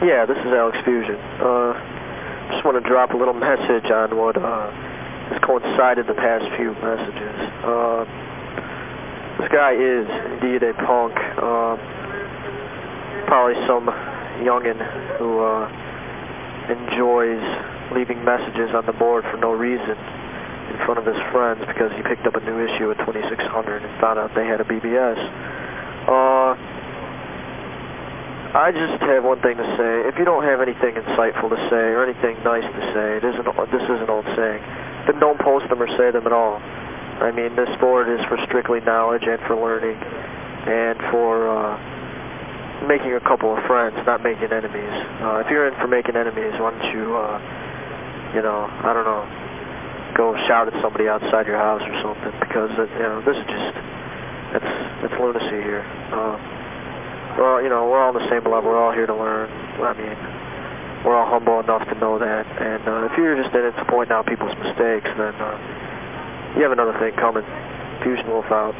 Yeah, this is Alex Fusion. Uh, just want to drop a little message on what uh, has coincided the past few messages. Uh, this guy is indeed a punk. Uh, probably some youngin who uh, enjoys leaving messages on the board for no reason in front of his friends because he picked up a new issue at 2600 and found out they had a BBS. Uh, I just have one thing to say. If you don't have anything insightful to say or anything nice to say, it isn't, this is an old saying, then don't post them or say them at all. I mean, this board is for strictly knowledge and for learning and for uh, making a couple of friends, not making enemies. Uh, if you're in for making enemies, why don't you, uh, you know, I don't know, go shout at somebody outside your house or something because, uh, you know, this is just, it's, it's lunacy here. Uh, well, you know, we're all on the same level. We're all here to learn. I mean, we're all humble enough to know that. And uh, if you're just in it to point out people's mistakes, then uh, you have another thing coming. Fusion Wolf out.